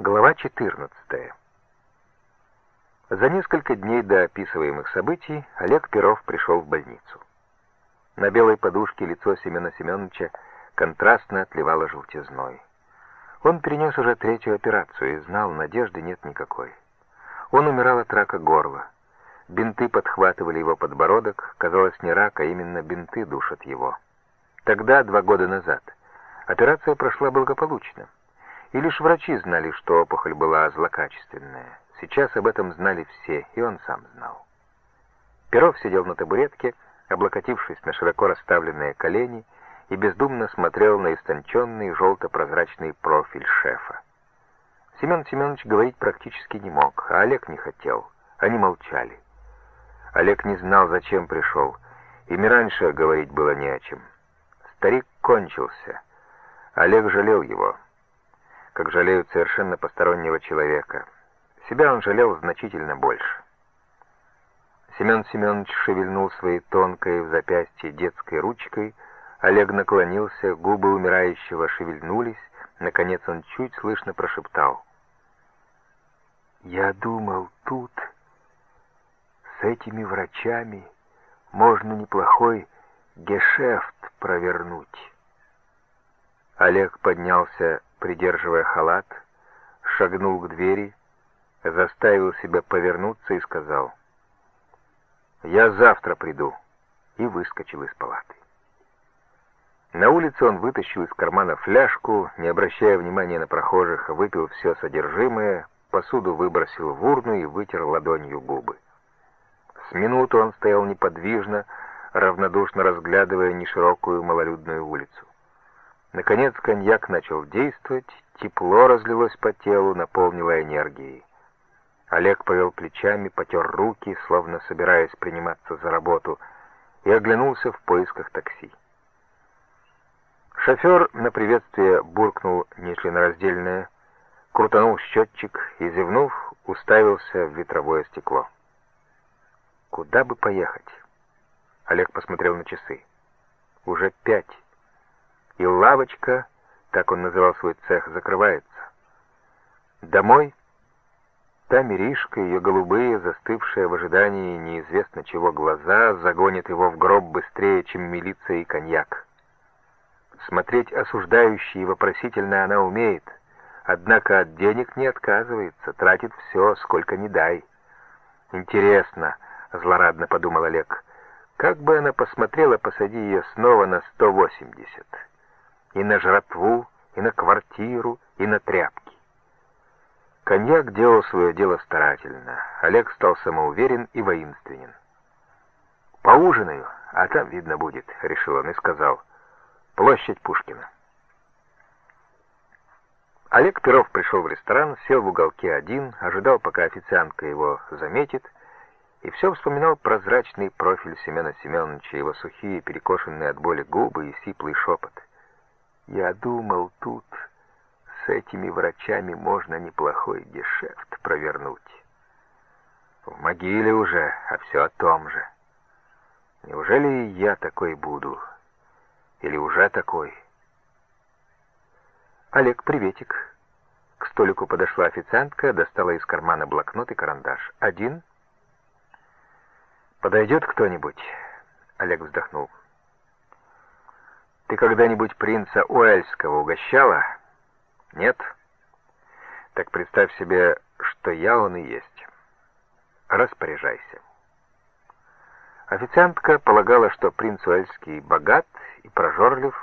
Глава 14. За несколько дней до описываемых событий Олег Перов пришел в больницу. На белой подушке лицо Семена Семеновича контрастно отливало желтизной. Он перенес уже третью операцию и знал, надежды нет никакой. Он умирал от рака горла. Бинты подхватывали его подбородок, казалось, не рак, а именно бинты душат его. Тогда, два года назад, операция прошла благополучно. И лишь врачи знали, что опухоль была злокачественная. Сейчас об этом знали все, и он сам знал. Перов сидел на табуретке, облокотившись на широко расставленные колени, и бездумно смотрел на истонченный желто-прозрачный профиль шефа. Семен Семенович говорить практически не мог, а Олег не хотел. Они молчали. Олег не знал, зачем пришел. Им и раньше говорить было не о чем. Старик кончился. Олег жалел его как жалеют совершенно постороннего человека. Себя он жалел значительно больше. Семен Семенович шевельнул своей тонкой в запястье детской ручкой, Олег наклонился, губы умирающего шевельнулись, наконец он чуть слышно прошептал. «Я думал, тут, с этими врачами, можно неплохой гешефт провернуть». Олег поднялся придерживая халат, шагнул к двери, заставил себя повернуться и сказал, «Я завтра приду», и выскочил из палаты. На улице он вытащил из кармана фляжку, не обращая внимания на прохожих, выпил все содержимое, посуду выбросил в урну и вытер ладонью губы. С минуту он стоял неподвижно, равнодушно разглядывая неширокую малолюдную улицу. Наконец коньяк начал действовать, тепло разлилось по телу, наполнило энергией. Олег повел плечами, потер руки, словно собираясь приниматься за работу, и оглянулся в поисках такси. Шофер на приветствие буркнул нечленораздельное, крутанул счетчик и, зевнув, уставился в ветровое стекло. «Куда бы поехать?» Олег посмотрел на часы. «Уже пять» и лавочка, так он называл свой цех, закрывается. Домой та Миришка, ее голубые, застывшие в ожидании неизвестно чего глаза, загонит его в гроб быстрее, чем милиция и коньяк. Смотреть осуждающий и вопросительно она умеет, однако от денег не отказывается, тратит все, сколько ни дай. «Интересно», — злорадно подумал Олег, — «как бы она посмотрела, посади ее снова на сто восемьдесят» и на жратву, и на квартиру, и на тряпки. Коньяк делал свое дело старательно. Олег стал самоуверен и воинственен. «Поужинаю, а там видно будет», — решил он и сказал. «Площадь Пушкина». Олег Перов пришел в ресторан, сел в уголке один, ожидал, пока официантка его заметит, и все вспоминал прозрачный профиль Семена Семеновича, его сухие, перекошенные от боли губы и сиплый шепот — я думал, тут с этими врачами можно неплохой гешефт провернуть. В могиле уже, а все о том же. Неужели я такой буду? Или уже такой? Олег, приветик. К столику подошла официантка, достала из кармана блокнот и карандаш. Один? Подойдет кто-нибудь? Олег вздохнул. Ты когда-нибудь принца Уэльского угощала? Нет? Так представь себе, что я он и есть. Распоряжайся. Официантка полагала, что принц Уэльский богат и прожорлив,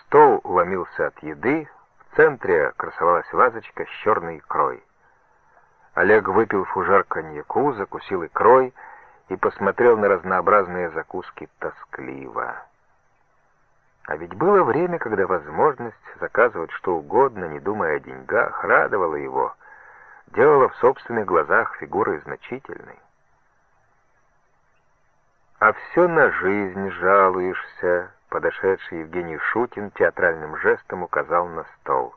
стол ломился от еды, в центре красовалась вазочка с черной икрой. Олег выпил фужер коньяку, закусил икрой и посмотрел на разнообразные закуски тоскливо. А ведь было время, когда возможность заказывать что угодно, не думая о деньгах, радовала его, делала в собственных глазах фигурой значительной. «А все на жизнь жалуешься», — подошедший Евгений Шутин театральным жестом указал на стол.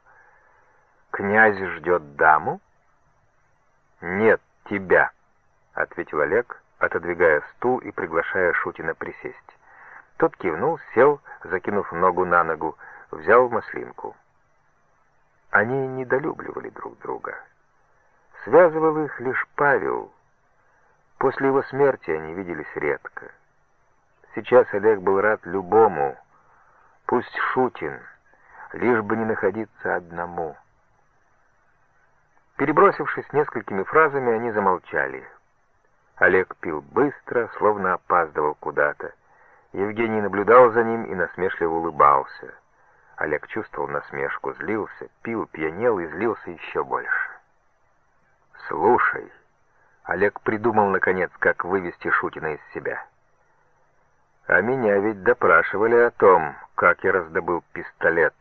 «Князь ждет даму?» «Нет, тебя», — ответил Олег, отодвигая стул и приглашая Шутина присесть. Тот кивнул, сел, закинув ногу на ногу, взял маслинку. Они недолюбливали друг друга. Связывал их лишь Павел. После его смерти они виделись редко. Сейчас Олег был рад любому, пусть Шутин, лишь бы не находиться одному. Перебросившись несколькими фразами, они замолчали. Олег пил быстро, словно опаздывал куда-то. Евгений наблюдал за ним и насмешливо улыбался. Олег чувствовал насмешку, злился, пил, пьянел и злился еще больше. «Слушай», — Олег придумал, наконец, как вывести Шутина из себя. «А меня ведь допрашивали о том, как я раздобыл пистолет.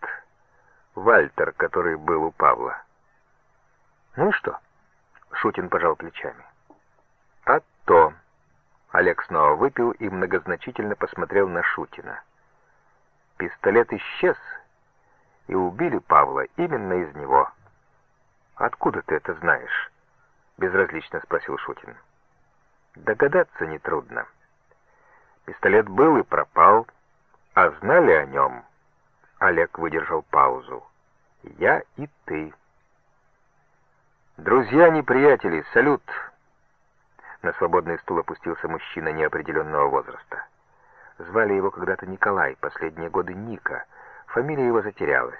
Вальтер, который был у Павла». «Ну и что?» — Шутин пожал плечами. Олег снова выпил и многозначительно посмотрел на Шутина. Пистолет исчез, и убили Павла именно из него. «Откуда ты это знаешь?» — безразлично спросил Шутин. «Догадаться нетрудно. Пистолет был и пропал, а знали о нем...» Олег выдержал паузу. «Я и ты». «Друзья, неприятели, салют!» На свободный стул опустился мужчина неопределенного возраста. Звали его когда-то Николай, последние годы Ника. Фамилия его затерялась.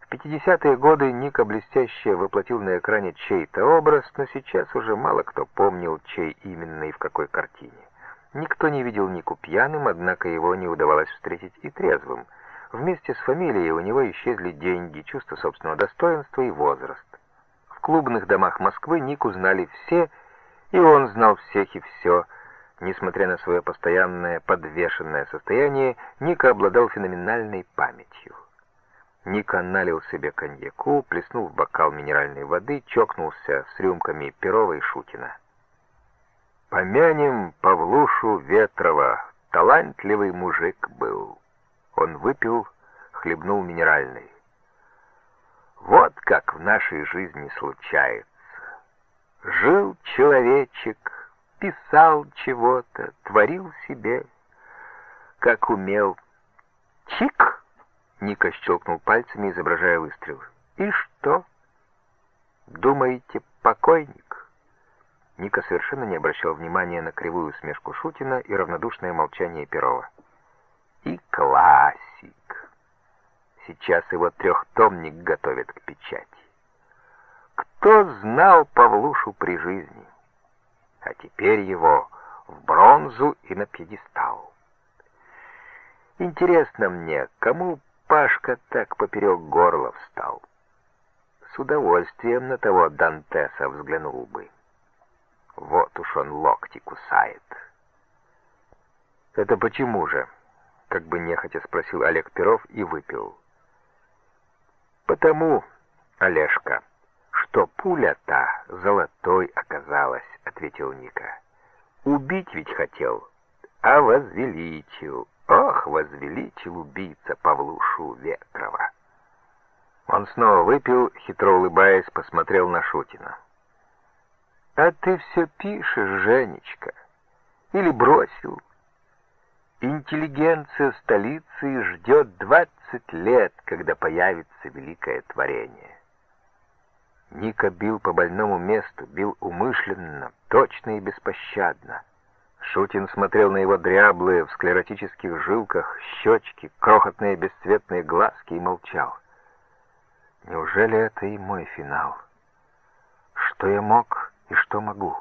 В 50-е годы Ника блестяще воплотил на экране чей-то образ, но сейчас уже мало кто помнил, чей именно и в какой картине. Никто не видел Нику пьяным, однако его не удавалось встретить и трезвым. Вместе с фамилией у него исчезли деньги, чувство собственного достоинства и возраст. В клубных домах Москвы Нику знали все, и он знал всех и все. Несмотря на свое постоянное подвешенное состояние, Ника обладал феноменальной памятью. Ника налил себе коньяку, плеснул в бокал минеральной воды, чокнулся с рюмками Перова и Шутина. «Помянем Павлушу Ветрова, талантливый мужик был». Он выпил, хлебнул минеральной. «Вот как в нашей жизни случается. Жил человечек, писал чего-то, творил себе, как умел. Чик! Ника щелкнул пальцами, изображая выстрел. И что? Думаете, покойник? Ника совершенно не обращал внимания на кривую усмешку Шутина и равнодушное молчание Перова. И классик. Сейчас его трехтомник готовят к печати. Кто знал Павлушу при жизни? А теперь его в бронзу и на пьедестал. Интересно мне, кому Пашка так поперек горла встал? С удовольствием на того Дантеса взглянул бы. Вот уж он локти кусает. «Это почему же?» — как бы нехотя спросил Олег Перов и выпил. «Потому, Олежка», что пуля-то золотой оказалась», — ответил Ника. «Убить ведь хотел, а возвеличил. Ох, возвеличил убийца Павлушу Ветрова». Он снова выпил, хитро улыбаясь, посмотрел на Шутина. «А ты все пишешь, Женечка? Или бросил?» Интеллигенция столицы ждет двадцать лет, когда появится великое творение. Ника бил по больному месту, бил умышленно, точно и беспощадно. Шутин смотрел на его дряблые в склеротических жилках щечки, крохотные бесцветные глазки и молчал. Неужели это и мой финал? Что я мог и что могу?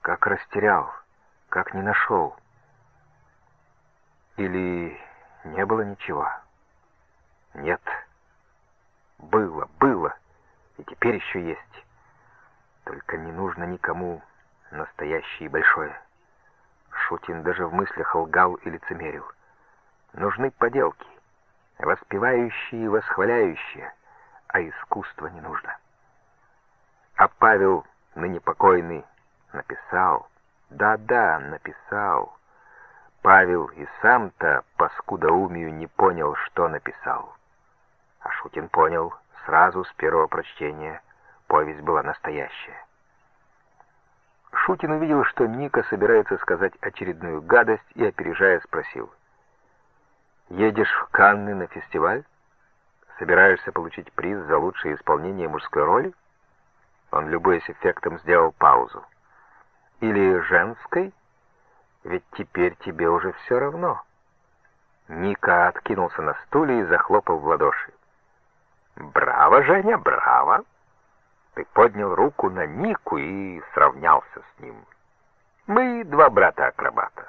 Как растерял, как не нашел? Или не было ничего? Нет. Было, было и теперь еще есть. Только не нужно никому настоящее и большое. Шутин даже в мыслях лгал и лицемерил. Нужны поделки, воспевающие и восхваляющие, а искусство не нужно. А Павел, ныне покойный, написал, да-да, написал. Павел и сам-то по скудоумию не понял, что написал. А Шутин понял, Сразу с первого прочтения повесть была настоящая. Шутин увидел, что Ника собирается сказать очередную гадость и, опережая, спросил. «Едешь в Канны на фестиваль?» Собираешься получить приз за лучшее исполнение мужской роли? Он, любуясь эффектом, сделал паузу. Или женской? Ведь теперь тебе уже все равно. Ника откинулся на стуле и захлопал в ладоши. «Браво, Женя, браво! Ты поднял руку на Нику и сравнялся с ним. Мы два брата-акробата.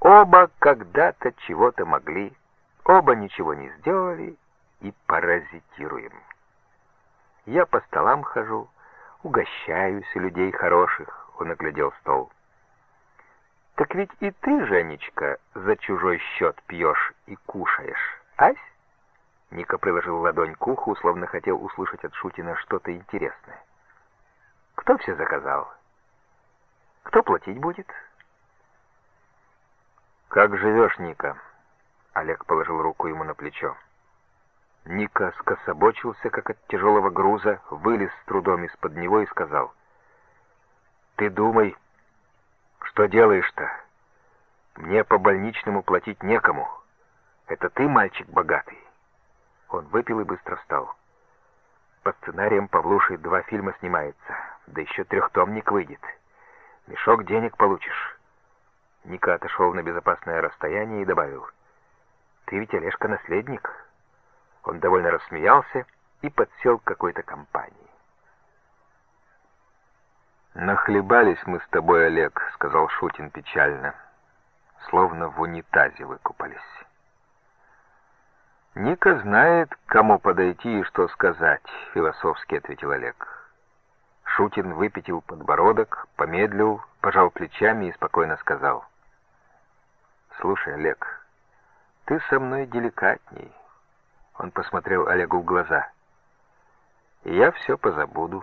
Оба когда-то чего-то могли, оба ничего не сделали и паразитируем. Я по столам хожу, угощаюсь у людей хороших, он оглядел стол. Так ведь и ты, Женечка, за чужой счет пьешь и кушаешь, ась? Ника приложил ладонь к уху, словно хотел услышать от Шутина что-то интересное. Кто все заказал? Кто платить будет? Как живешь, Ника? Олег положил руку ему на плечо. Ника скособочился, как от тяжелого груза, вылез с трудом из-под него и сказал, «Ты думай, что делаешь-то? Мне по больничному платить некому. Это ты, мальчик богатый». Он выпил и быстро встал. По сценариям Павлуши два фильма снимается, да еще трехтомник выйдет. Мешок денег получишь. Ника отошел на безопасное расстояние и добавил, «Ты ведь, Олежка, наследник». Он довольно рассмеялся и подсел к какой-то компании. «Нахлебались мы с тобой, Олег», — сказал Шутин печально, словно в унитазе выкупались. «Ника знает, кому подойти и что сказать», — философски ответил Олег. Шутин выпятил подбородок, помедлил, пожал плечами и спокойно сказал. «Слушай, Олег, ты со мной деликатней. Он посмотрел Олегу в глаза. «Я все позабуду».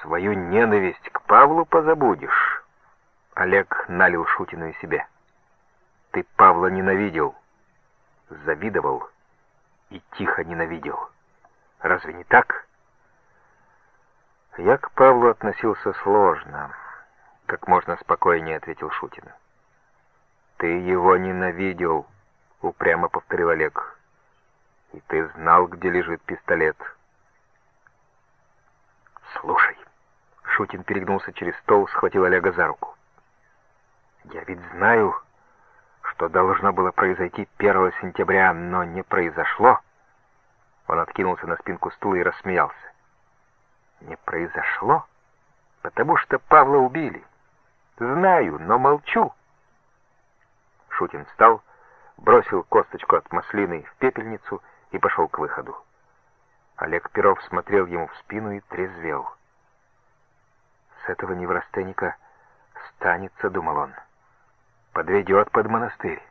«Свою ненависть к Павлу позабудешь». Олег налил Шутину и себе. «Ты Павла ненавидел, завидовал и тихо ненавидел. Разве не так?» «Я к Павлу относился сложно», — как можно спокойнее ответил Шутин. «Ты его ненавидел», упрямо повторил Олег. И ты знал, где лежит пистолет. Слушай, Шутин перегнулся через стол, схватил Олега за руку. Я ведь знаю, что должно было произойти 1 сентября, но не произошло. Он откинулся на спинку стула и рассмеялся. Не произошло, потому что Павла убили. Знаю, но молчу. Шутин встал, бросил косточку от маслины в пепельницу и пошел к выходу. Олег Перов смотрел ему в спину и трезвел. «С этого неврастенника станется», — думал он, — «подведет под монастырь».